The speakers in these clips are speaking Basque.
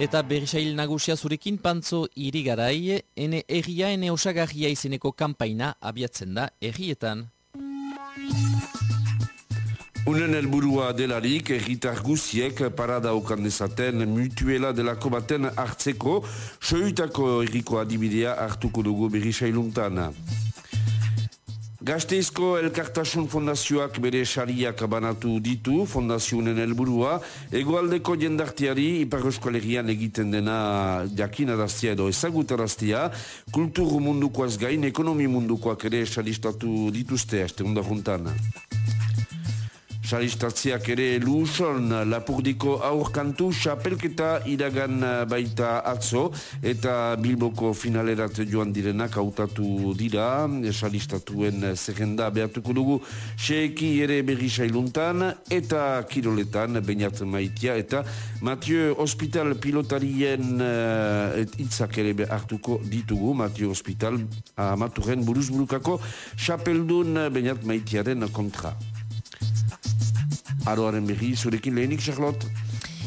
Eta berrisail nagusia zurekin pantzo irigarai, ene erria ene osagarria izeneko kanpaina abiatzen da errietan. Unen helburua delarik erritar guziek parada okan dezaten mutuela delako baten hartzeko, soitako erriko adibidea hartuko dugu berrisailuntan. Gazteizko Elkartasun Fondazioak bere sariak banatu ditu, fondazioen helburua, egoaldeko jendartiari Ipar Euskal egiten dena jakinaraztia edo ezagutaraztia, kultur mundukoaz gain, ekonomi mundukoak ere saristatu dituzte, este juntan. Saristatziak ere luson lapurdiko aurkantu xapelketa iragan baita atzo eta Bilboko finalerat joan direnak hautatu dira saristatuen zerrenda behatuko dugu. Seeki ere berri sailuntan eta kiroletan bainat maitia eta Mathieu Hospital pilotarien uh, itzak ere hartuko ditugu. Mathieu Hospital amaturen buruzburukako xapeldun bainat maitiaren kontra aroaren berri, zurekin lehenik, Charlotte?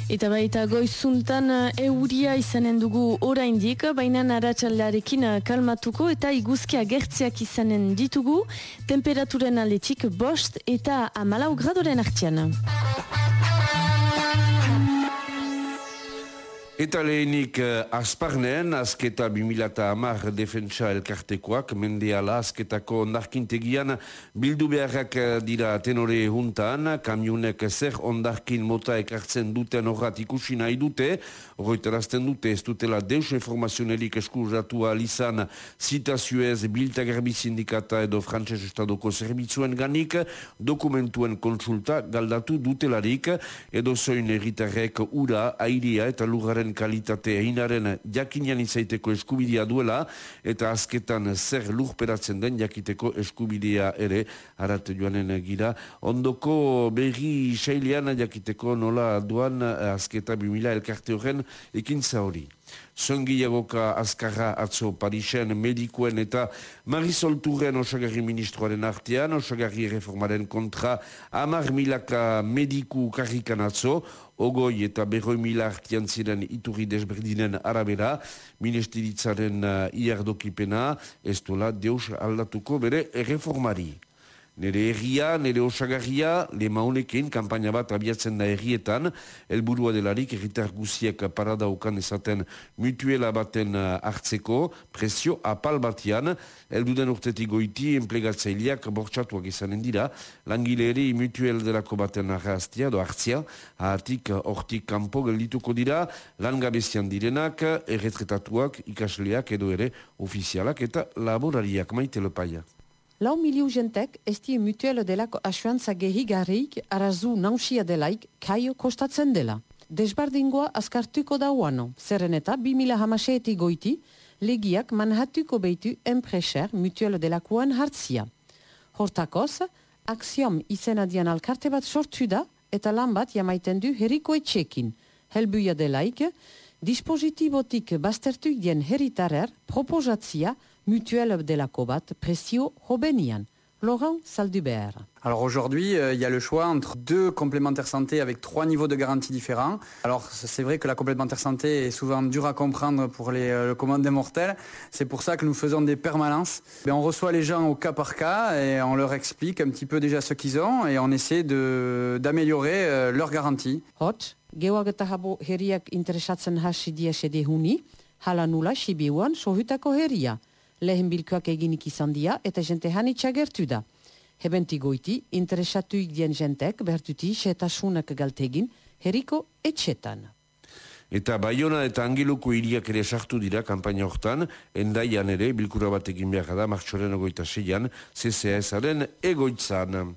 Eta baita goizuntan eh, euria izanen dugu oraindik, baina naratxaldarekin eh, kalmatuko eta iguzkia gertziak izanen ditugu, temperaturen aletik bost eta amalau gradoren artian. Eta lehenik uh, azparnean, azketa 2008 defentsa elkartekoak, mendeala azketako ondarkintegian bildu beharrak uh, dira tenore juntan, kamionek zer ondarkin mota ekartzen duten horrat ikusi nahi dute, horretarazten dute ez dutela deus informazionelik eskurratu alizan zitazioez biltagarbi sindikata edo frantses estadoko zerbitzuen ganik, dokumentuen konsulta galdatu dutelarik, edo zoin erritarrek ura, airea eta lugaren kalitate einaren jakinan izaiteko eskubidea duela eta azketan zer lurperatzen den jakiteko eskubidea ere arat joanen gira. Ondoko berri sailean jakiteko nola duan azketa 2000 elkarte horren ekintza hori. Zongiagoka azkarra atzo Parisen medikuen eta Marisol Turren osagarri ministroaren artean, osagarri reformaren kontra amar milaka mediku karrikan atzo, ogoi eta berroi mila artian ziren iturri desberdinen arabera, ministeritzaren uh, iardokipena, ez dola deus aldatuko bere reformari. Nere erria, nere osagarria, le maunekin, kampaina bat abiatzen da errietan, helburua delarik erritar guziek parada okan ezaten mutuela baten uh, hartzeko, presio apal batian, elduden urtetik goiti, enplegatzaileak bortxatuak izanen dira, langile ere mutuel delako baten arraztia, do hartzia, ahatik hortik kanpo geldituko dira, langabezian direnak, erretretatuak, ikasleak edo ere ofizialak eta laborariak. Maite lepaia. Lau miliu jentek esti mutuel delako asuantza gehi garrik arazu nausia delaik kaio kostatzen dela. Desbardingoa askartuko da uano, zerren eta 2000 hamaseeti goiti, legiak manhatuko behitu enpreser mutuel delakoan hartzia. Hortakoz, aksiom izena dian alkarte bat sortu da eta lan bat jamaiten du heriko etxekin. Helbuia delaik, dispozitibotik bastertu dien heritarer proposatzia mutuelle de la Cobat, presio Robenian. Laurent Saldubert. Alors aujourd'hui, euh, il y a le choix entre deux complémentaires santé avec trois niveaux de garantie différents. Alors c'est vrai que la complémentaire santé est souvent dure à comprendre pour les euh, commandes des mortels. C'est pour ça que nous faisons des permanences. Mais on reçoit les gens au cas par cas et on leur explique un petit peu déjà ce qu'ils ont et on essaie de d'améliorer euh, leur garantie. Hot, geoagetahabo heriak lehen bilkoak eginik izan dia eta jente hanitsa gertu da. Hebenti goiti, interesatu dien jentek bertuti setasunak galtegin heriko etxetan. Eta Bayona eta Angeluko iriak ere sartu dira kampaina hortan, endaian ere bilkura batekin behar da, martxoren ogoita seian, CCS-aren egoitzan.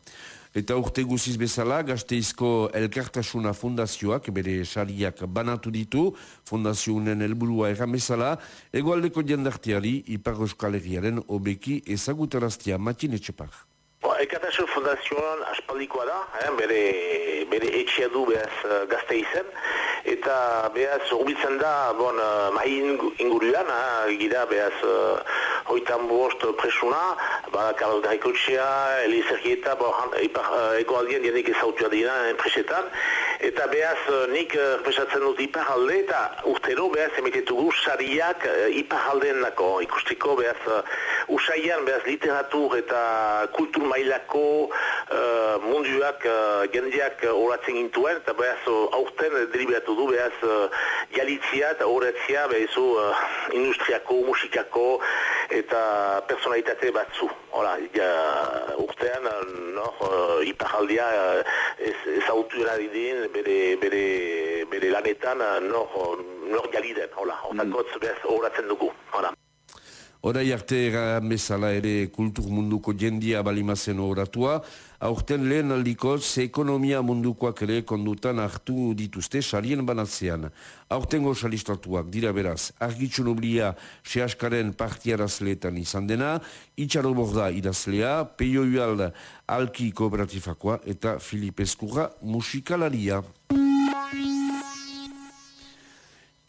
Eta urte guziz bezala, gazteizko Elkartasuna Fundazioak, bere sariak banatu ditu, Fundazioen helburua erran bezala, egoaldeko jendarteari, Ipar Euskal Herriaren obeki ezagutaraztia matin etxepar. Elkartasun Fundazioan aspaldikoa da, eh, bere, bere etxea du behaz uh, gazteizen, eta behaz urbitzen da, bon, uh, mahi inguruan, eh, gira behaz uh, hoitan bost presuna, ba, Karl Garikotxea, Eli Zergieta, bo, ipar, uh, egoaldien dienik ezautua dira enpresetan, Eta behaz nik pesatzen dut iparalde eta urtero behaz emetetugu sariak iparaldeen nako. Ikustiko behaz usaian behaz literatur eta kultur mailako uh, munduak uh, jendeak horatzen gintuen eta behaz aurten deliberatu du behaz uh, jalitzia eta horretzia behizu uh, industriako, musikako eta personalitate batzu. Hola, ja, urtean, no, uh, iparaldia uh, ezautu eradidin bere, bere, bere lanetan, no, nor jaliden, hola, hortakotz mm. behaz horatzen dugu, hola. Horai arte bezala ere kultur munduko jendia balimazen oratua, aurten lehen aldikoz ekonomia mundukoak ere kondutan hartu dituzte salien banatzean. Aurtengo salistatuak dira beraz, argitxun oblia sehaskaren partiarazleetan izan dena, itxaro borda idazlea, peio ualda alki kooperatifakoa eta Filipe Eskurra musikalaria.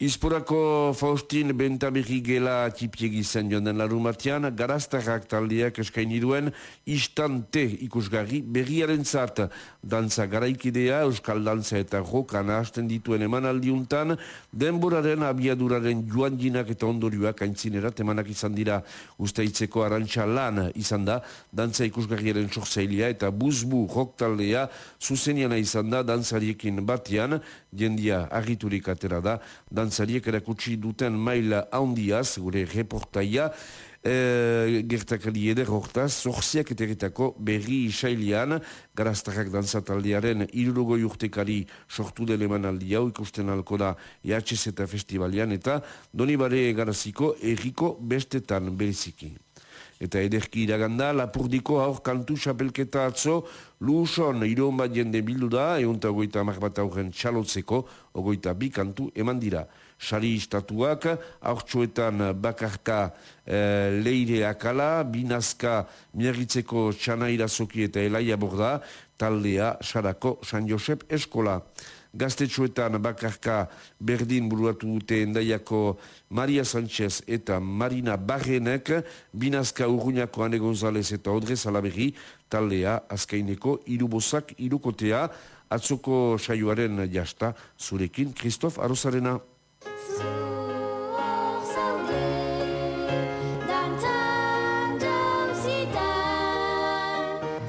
Izporako Faustin Bentabirri gela tipiegi zen joan den larumatean, garaztarrak taldeak eskaini duen istante ikusgarri berriaren zat dantza garaikidea, euskal dantza eta rokana hasten dituen eman aldiuntan, denboraren abiaduraren joan jinak eta ondorioak aintzinerat emanak izan dira usteitzeko arantxa lan izan da, dantza ikusgarriaren sortzailia eta buzbu rok taldea zuzeniana izan da dantzariekin batean, jendia argiturik atera da, dantzariek erakutsi duten maila handiaz, gure reportaia, e, gertakari eder hortaz, zorziak eteritako berri isailian, garaztarrak dantzataldearen irurogoi urtekari sortu deleman aldi hau, ikusten alko da EHZ festivalian, eta donibare garaziko erriko bestetan beriziki. Eta ederki iraganda, lapurdiko aur kantu xapelketa atzo, luson iron bat jende bildu da, egun eta ogoita amak bat aurren txalotzeko, ogoita bi kantu eman dira. Sari istatuak, aurtsuetan bakarka e, leire akala, binazka miagitzeko txana irazoki eta elaia borda, taldea sarako San Josep Eskola gaztetxoetan bakarka berdin buruatu dute endaiako Maria Sanchez eta Marina Barrenek, binazka urruñako Ane González eta Odre Salaberri, taldea azkaineko irubozak irukotea, atzoko saioaren jasta, zurekin, Kristof Arosarena.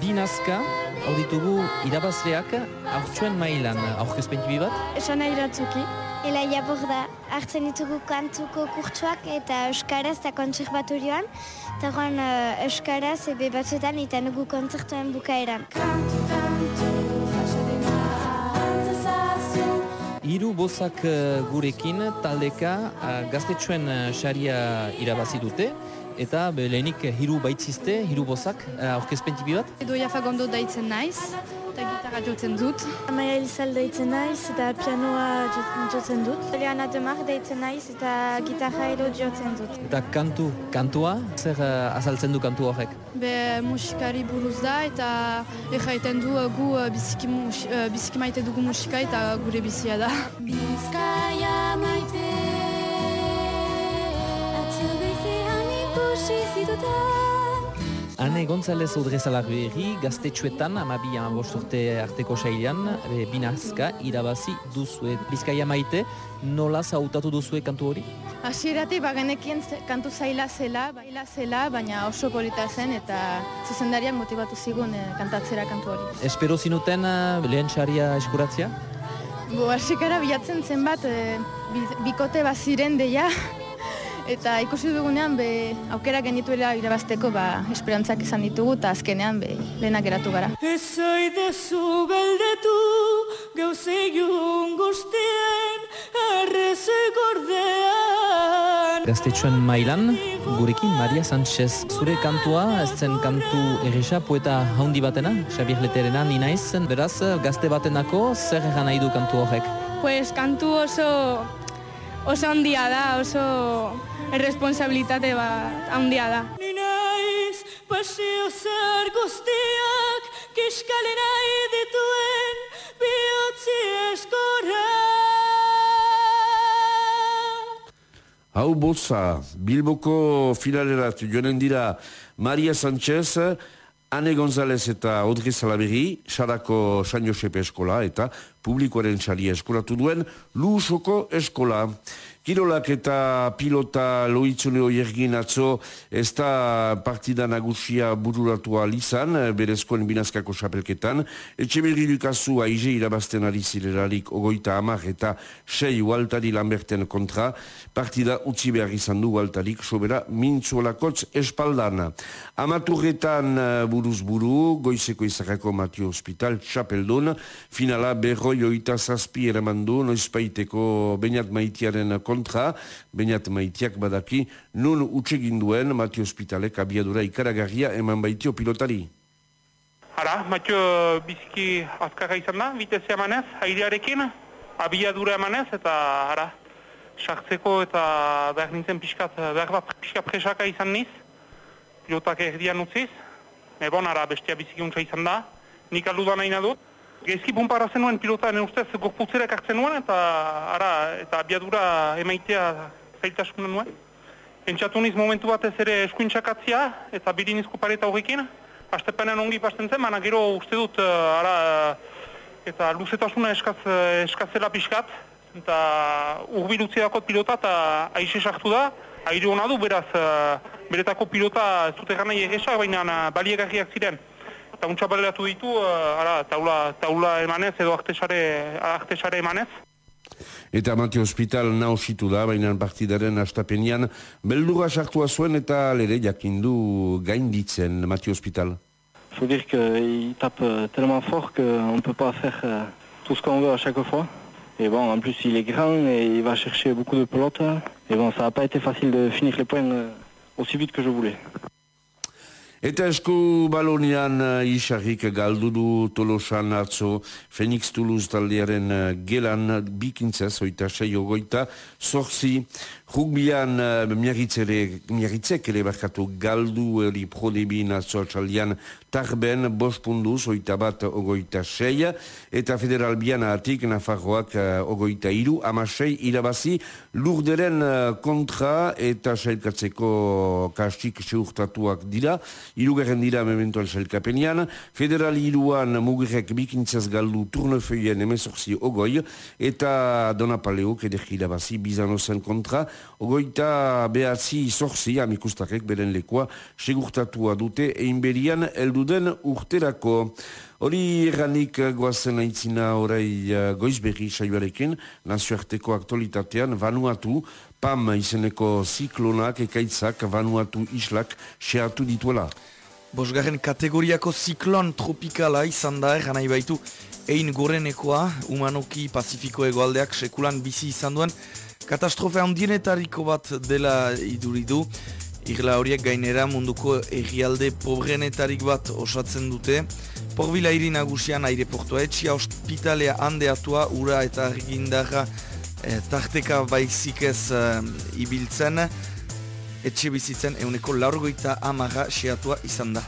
Binazka, hau ditugu irabazleak aurtsuen mailan aurkezpentibi bat? Esan nahi ratzuki. Ela jaborda, hartzen ditugu kantuko kurtsuak eta Euskaraz eta konservatorioan. Eta joan uh, Euskaraz ebe batzuetan eta nugu konzertuen bukaeran. Hiru bozak uh, gurekin taldeka gaztetxuen uh, xaria irabazi dute eta lehenik hiru baitzizte, hiru bozak, uh, aurkezpentipi bat? Edo jafagondo daitzen naiz, eta gitarra jotzen dut. Amaia Elizal daitzen naiz, eta pianoa jotzen dut. Leana Demar daitzen naiz, eta gitarra ero jotzen dut. Eta kantu, kantua, zer uh, azaltzen du kantu horrek? Be musikari buruz da, eta erraiten du gu uh, biziki, mus, uh, biziki maite dugu musika eta gure bizia da. Bizkaia maite Ane González Udrezalarri gaztetxuetan amabi amabost arteko sailean binazka irabazi duzue. Bizkaia maite, nola zautatu duzue kantu hori? Asierati bagenekien kantu zaila zela, baila zela, baina oso polita zen eta zuzendariak motivatu zigun eh, kantatzera kantu hori. Espero zinuten uh, lehen txaria eskuratzea? Bo, asikara bilatzen zen bat, eh, bikote baziren deia, Eta ikusi dugunean be aukera genituela irabazteko ba esperantzak izan ditugu eta azkenean be lehenak geratu gara. Ez dezu galdetu gauzeiun guztien arrezegordean Gaztetxoen mailan, gurekin Maria Sánchez. Zure kantua, ez zen kantu erresa, poeta haundi batena, Xabier Leterena, nina izan, beraz, gazte batenako, zer egan nahi du kantu horrek? Pues kantu oso, oso handia da, oso erresponsabilitate bat handia da. Ni naiz paseo zer guztiak kiskale nahi dituen bihotzi eskora. Hau boza, Bilboko finalerat joanen dira Maria Sánchez, Ane González eta Audrey Salaberri, Sarako San Josepe Eskola eta publikoaren saria eskolatu duen Lusoko Eskola. Kirolak eta pilota loitzune oiergin atzo ez da partida nagusia bururatu alizan, berezkoen binazkako xapelketan. Etxe berri dukazu aize irabazten ari zilerarik ogoita amar eta sei ualtari lanberten kontra. Partida utzi behar izan du ualtarik sobera mintzuolakotz espaldan. Amaturretan eh, buruz buru, goizeko izakako Matio Hospital, xapeldun, finala berroi oita zazpi eramandu, noizpaiteko bainat maitiaren kontra, bainat maitiak badaki, nun utsegin duen Matio Hospitalek abiadura ikaragarria eman baitio pilotari. Hala, Matio biziki azkarra izan da, vitezia emanez, airearekin, abiadura emanez, eta ara, sartzeko eta behar nintzen pixkat, behar bat pixka presaka izan niz, pilotak erdian utziz, ebon ara bestia biziki izan da, nik aldudan nahi nadut, Gezki bumpara zenuen pilota ene ustez gorputzerek hartzen nuen eta ara eta abiadura emaitea zailtasunen nuen. Pentsatu niz momentu batez ere eskuintxakatzia eta birinizko pareta horrekin. Astepenen ongi pasten zen, mana gero uste dut uh, ara eta luzetasuna eskaz, eskazela pixkat eta urbilutzi dakot pilota eta aixe sartu da. Aire hona du beraz beretako pilota ez dute gana egesak baina baliegarriak ziren eta untsa baleratu ditu, uh, ara, taula, taula emanez edo artesare, artesare emanez. Eta Mati Hospital nausitu da, baina partidaren astapenian, beldura sartua zuen eta lere jakindu gainditzen Mati Hospital. Il faut dire qu'il tape tellement fort qu'on ne peut pas faire euh, tout ce qu'on veut à chaque fois. Et bon, en plus, il est grand et il va chercher beaucoup de pelotes. Et bon, ça n'a pas été facile de finir les points euh, aussi vite que je voulais. Eta esku balonian uh, isarrik galdu du tolosan atzo Fenix Toulouse taldearen uh, gelan bikintzaz, oita sei ogoita, zorzi, Rugbian uh, miarritzek ere barkatu galdu eri prodebin atzo atxaldian tarben bos punduz, oita bat ogoita sei, eta federal biana atik Nafarroak uh, ogoita iru, ama sei irabazi lurderen uh, kontra eta sailkatzeko kastik seurtatuak dira, irugarren dira mementoan sailkapenian, federal iruan mugirek bikintzaz galdu turnefeien emezorzi ogoi, eta donapaleok ederki irabazi bizanozen kontra, ogoita behatzi zorzi amikustakek beren lekoa segurtatua dute einberian elduden urterako. Hori erranik goazen aintzina orai uh, goizberri saioarekin, nazioarteko aktualitatean, vanuatu, PAM izeneko ziklonak, ekaitzak, vanuatu islak, seatu dituela. Bosgarren kategoriako ziklon tropikala izan da erran nahi baitu ein gorenekoa, humanoki Pazifiko egoaldeak sekulan bizi izan duen, katastrofe handienetariko bat dela iduridu, irla horiek gainera munduko egialde pobrenetarik bat osatzen dute, Porbila hiri nagusian aireportua etxia hospitalea handeatua ura eta argindarra eh, tarteka baizikez eh, ibiltzen. Etxe bizitzen euneko laurgoita amaga seatua izan da.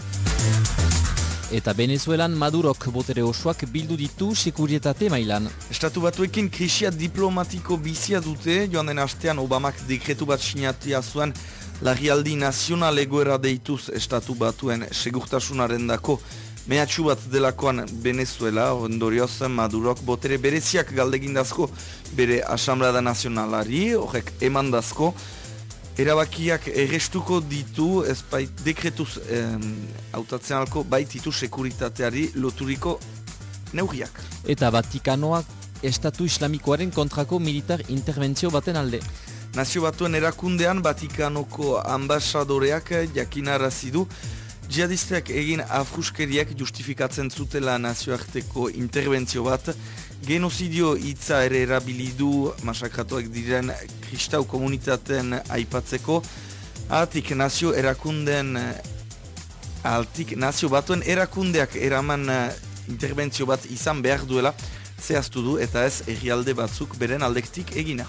Eta Venezuelan Madurok botere osoak bildu ditu sekurietate mailan. Estatu batuekin krisia diplomatiko bizia dute, joan den astean Obamak dekretu bat sinatia zuen lagialdi nazional egoera deituz estatu batuen segurtasunaren dako mehatxu bat delakoan Venezuela, ondorioz Madurok botere bereziak galdegindazko bere Asamblada Nazionalari, horrek emandazko, erabakiak errestuko ditu, ez bait dekretuz hautatzen alko baititu sekuritateari loturiko neugriak. Eta Vatikanoak Estatu Islamikoaren kontrako militar interventzio baten alde. Nazio batuen erakundean Vatikanoko ambasadoreak jakinarazi du jihadisteak egin afruskeriak justifikatzen zutela nazioarteko interventzio bat. Genozidio hitza ere erabilidu masakratuak diren kristau komunitateen aipatzeko. Altik nazio erakunden altik nazio batuen erakundeak eraman eh, interventzio bat izan behar duela. Zehaztu du eta ez errialde batzuk beren aldektik egina.